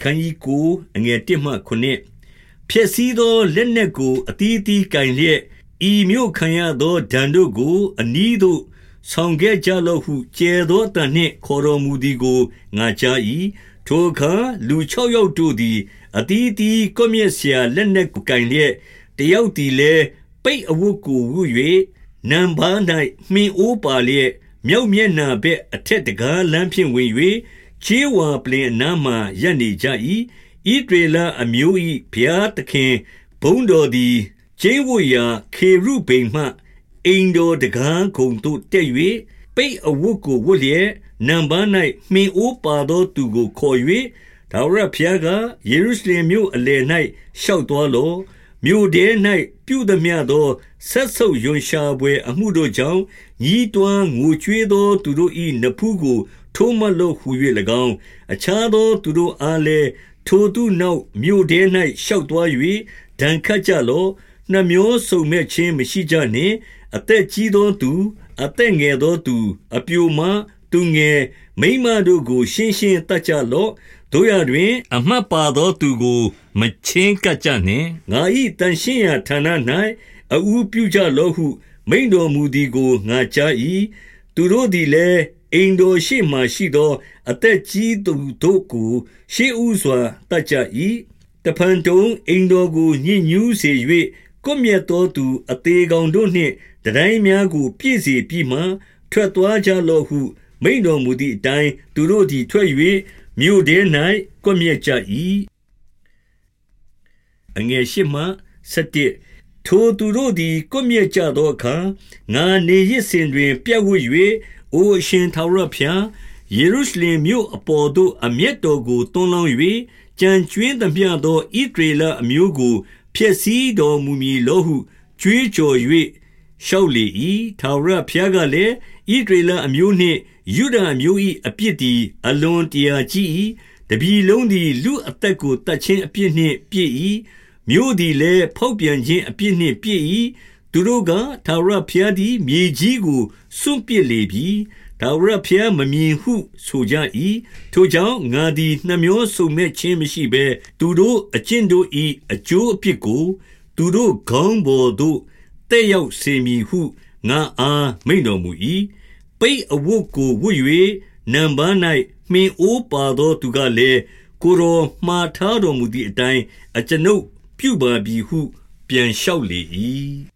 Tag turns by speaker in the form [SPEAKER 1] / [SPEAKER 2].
[SPEAKER 1] ခန်းကြီးကိုအငယ်1မှ9ဖြစ်စည်းသောလက်နက်ကိုအတီးတီးကင်လျက်ဤမျိုးခံရသောဒဏ်တို့ကို အနီးသို့ဆောင်ခဲ့ကြလော့ဟုကျဲသောတန်နှင့်ခေါ်တော်မူသည်ကိုငါကြား၏ထိုအခါလူ6ယောက်တို့သည်အတီးတီးကွမျက်စရာလက်နက်ကိုကင်လျက်တယောက်သည်လည်းပိတ်အဝတ်ကိုဝှ၍နံပါး၌မှင်အိုးပါလျက်မြောက်မျက်နှာဘက်အထက်တကားလမ်းဖြင့်ဝင်၍ ချေးဝါပလင်အနားမှရပ်နေကြ၏ဣဒေလအမျိုး၏ဘုရားသခင်ဘုံတော်သည်ကျင်းဝရာခေရုဗိမ်မှအိမ်တော်တကားခုံသို့တက်၍ပိတ်အဝတ်ကိုဝတ်လျက်နံပါး၌မှင်အိုးပါသောသူကိုခေါ်၍ဒါဝရဘုရားကယေရုရှလင်မြို့အလယ်၌ရှောက်သွားလော့ မြို့ထဲ၌ပြုသမျှသောဆက်ဆုပ်ယွန်ရှာပွဲအမှုတို့ကြောင့်ညီးတွားငိုကြွေးသောသူတို့၏နဖူးကို ထိုးမလို့ဟူ၍၎င်းအခြားသောသူတို့အားလည်းထိုသူနောက်မြို့ထဲ၌ရှောက်သွား၍ဒဏ်ခတ်ကြလော့နှမျောစုံမဲ့ခြင်းမရှိကြနှင့်အသက်ကြီးသောသူ အသက်ငယ်သောသူ အပြိုမ သူငယ်မိမတို့ကို ရှင်းရှင်းတတ်ကြလော့တို့ရတွင် အမှတ်ပါသောသူကို မချင်းကပ်ကြနှင့် ငါ၏တန်ရှင်းရာဌာန၌အူးပြုကြလော့ဟု မိန်တော်မူသည်ကို ငါကြား၏သူတို့သည်လည်း အိမ်တော်ရှိမှရှိသော အသက်ကြီးသူတို့ကို ရှေးဥစွာတတ်ကြ၏တဖန်တုံ အိမ်တော်ကိုညှဉ်းညူးစေ၍ကွမျက်သောသူ အသေးကောင်တို့နှင့်တတိုင်းများကို ပြည့်စေပြီးမှ ထွက်သွားကြလော့ဟု မိန်တော်မူသည့်အတိုင်းသူတို့သည်ထွက်၍မြို့ထဲ၌ကွမျက်ကြ၏အငယ်ရှိမှ7ထိုသူတို့သည်ကွမျက်ကြသောအခါငါနေရစ်စဉ်တွင် ပြတ်ဝတ်၍အိုအရှင်ထာဝရဘုရားယေရုရှလင်မြို့အပေါ်သို့အမျက်တော်ကိုတွန်းလောင်း၍ကြံကျွင်းသမျှသောဣဒရေလအမျိုးကိုဖျက်ဆီးတော်မူမည်လောဟုကြွေးကြော်၍ ရှောက်လေ၏ထာဝရဘုရားကလည်းဣဒရေလအမျိုးနှင့်ယုဒအမျိုး၏အပြစ်သည်အလွန်တရာကြီး၏တပြီလုံးသည်လူအသက်ကိုတတ်ခြင်းအပြစ်နှင့်ပြည့်၏မြို့သည်လည်းဖောက်ပြန်ခြင်းအပြစ်နှင့်ပြည့်၏သူတို့ကထာဝရဘုရားသည်မြေကြီးကိုစွန့်ပစ်လေပြီထာဝရဘုရားမမြင်ဟုဆိုကြ၏ထိုကြောင့်ငါသည်နှမျောစုံမဲ့ခြင်းမရှိဘဲသူတို့အကျင့်တို့၏အကျိုးအပြစ်ကို သူတို့ခေါင်းပေါ်သို့ တဲ့ရောက်စေမည်ဟုငါအားမိန်တော်မူ၏ပိတ်အဝတ်ကိုဝတ်၍နံပါး၌မှင်အိုးပါသောသူကလည်းကိုရောမှားထားတော်မူသည့်အတိုင်းအကျွန်ုပ်ပြုပါပြီဟု ပြန်လျှောက်လေ၏